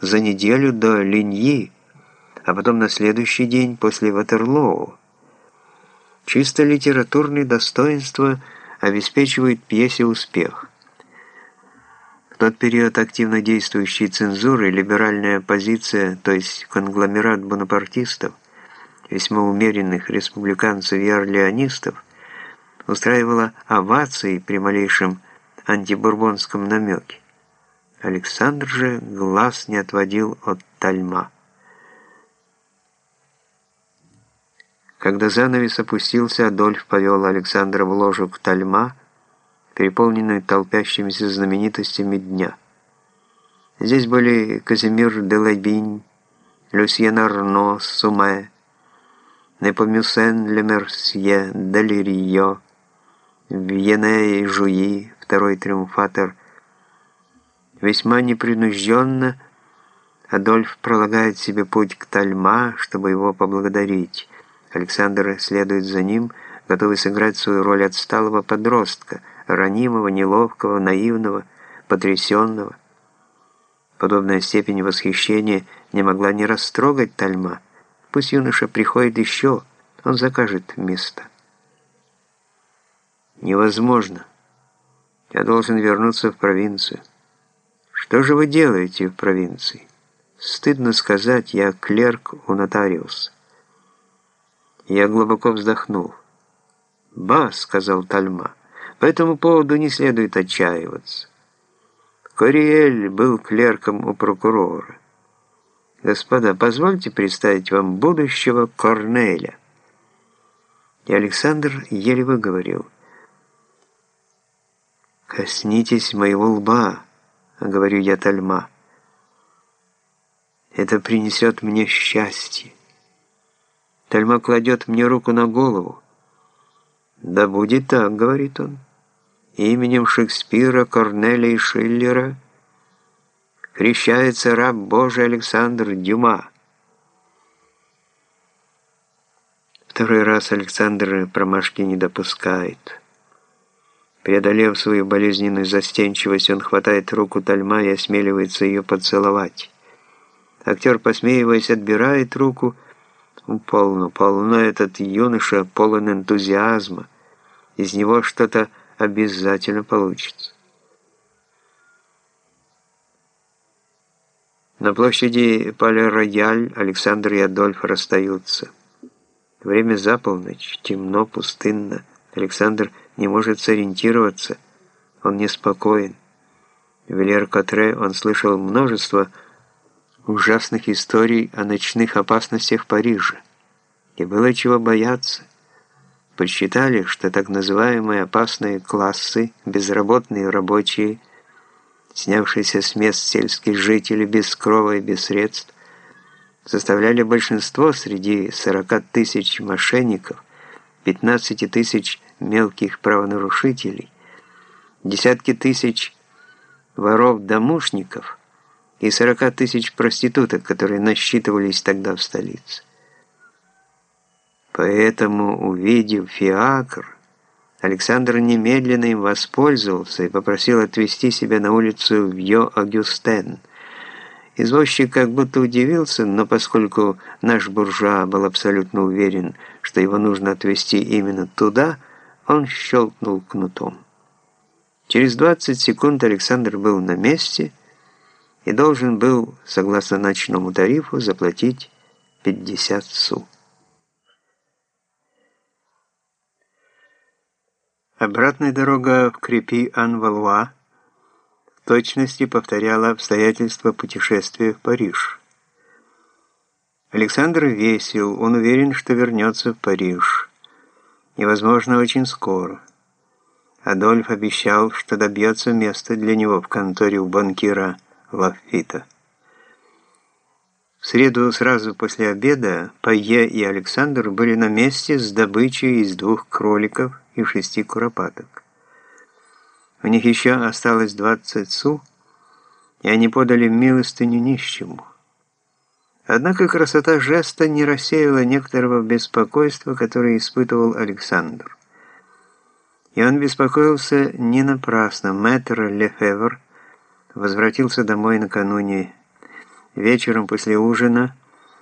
за неделю до Линьи, а потом на следующий день после Ватерлоу. Чисто литературные достоинства обеспечивают пьесе успех. В тот период активно действующей цензуры либеральная оппозиция, то есть конгломерат бонапартистов, весьма умеренных республиканцев и орлеонистов, устраивала овации при малейшем антибурбонском намеке. Александр же глаз не отводил от Тальма. Когда занавес опустился, Адольф повел Александра в ложу к Тальма, переполненную толпящимися знаменитостями дня. Здесь были Казимир де Лабинь, Люсьен Арно, Суме, Непомюсен Лемерсье, Делирио, Вьене и Жуи, второй триумфатор. Весьма непринужденно Адольф пролагает себе путь к Тальма, чтобы его поблагодарить. Александр следует за ним, готовый сыграть свою роль отсталого подростка, ранимого, неловкого, наивного, потрясенного. Подобная степень восхищения не могла не растрогать Тальма. Пусть юноша приходит еще, он закажет место. Невозможно. Я должен вернуться в провинцию. Что же вы делаете в провинции? Стыдно сказать, я клерк у нотариуса. Я глубоко вздохнул. «Ба», — сказал Тальма, — «по этому поводу не следует отчаиваться». Кориэль был клерком у прокурора. «Господа, позвольте представить вам будущего Корнеля». И Александр еле выговорил — «Коснитесь моего лба», — говорю я Тальма. «Это принесет мне счастье». Тальма кладет мне руку на голову. «Да будет так», — говорит он. «Именем Шекспира, Корнеля и Шиллера крещается раб Божий Александр Дюма». Второй раз Александр промашки не допускает. Преодолев свою болезненную застенчивость, он хватает руку Тальма и осмеливается ее поцеловать. Актер, посмеиваясь, отбирает руку. Полно, полно этот юноша, полон энтузиазма. Из него что-то обязательно получится. На площади Пале-Рояль Александр и Адольф расстаются. Время за полночь, темно, пустынно. Александр не может сориентироваться, он неспокоен. В Вильер-Котре он слышал множество ужасных историй о ночных опасностях Парижа. И было чего бояться. Подсчитали, что так называемые опасные классы, безработные рабочие, снявшиеся с мест сельских жителей без крова и без средств, составляли большинство среди 40 тысяч мошенников, 15 тысяч мелких правонарушителей, десятки тысяч воров-домушников и 40 тысяч проституток, которые насчитывались тогда в столице. Поэтому, увидев фиакр, Александр немедленно им воспользовался и попросил отвезти себя на улицу Вьё-Агюстен. Извозчик как будто удивился, но поскольку наш буржуа был абсолютно уверен, что его нужно отвезти именно туда, он щелкнул кнутом. Через 20 секунд Александр был на месте и должен был, согласно ночному тарифу, заплатить 50 су. Обратная дорога в Крепи-Ан-Валуа в точности повторяла обстоятельства путешествия в Париж. Александр весел, он уверен, что вернется в Париж и, возможно, очень скоро. Адольф обещал, что добьется места для него в конторе у банкира Лафита. В среду сразу после обеда Пайе и Александр были на месте с добычей из двух кроликов и шести куропаток. У них еще осталось 20 су, и они подали милостыню нищему. Однако красота жеста не рассеяла некоторого беспокойства, которое испытывал Александр. И он беспокоился не напрасно. Мэтр Лефевр возвратился домой накануне Вечером после ужина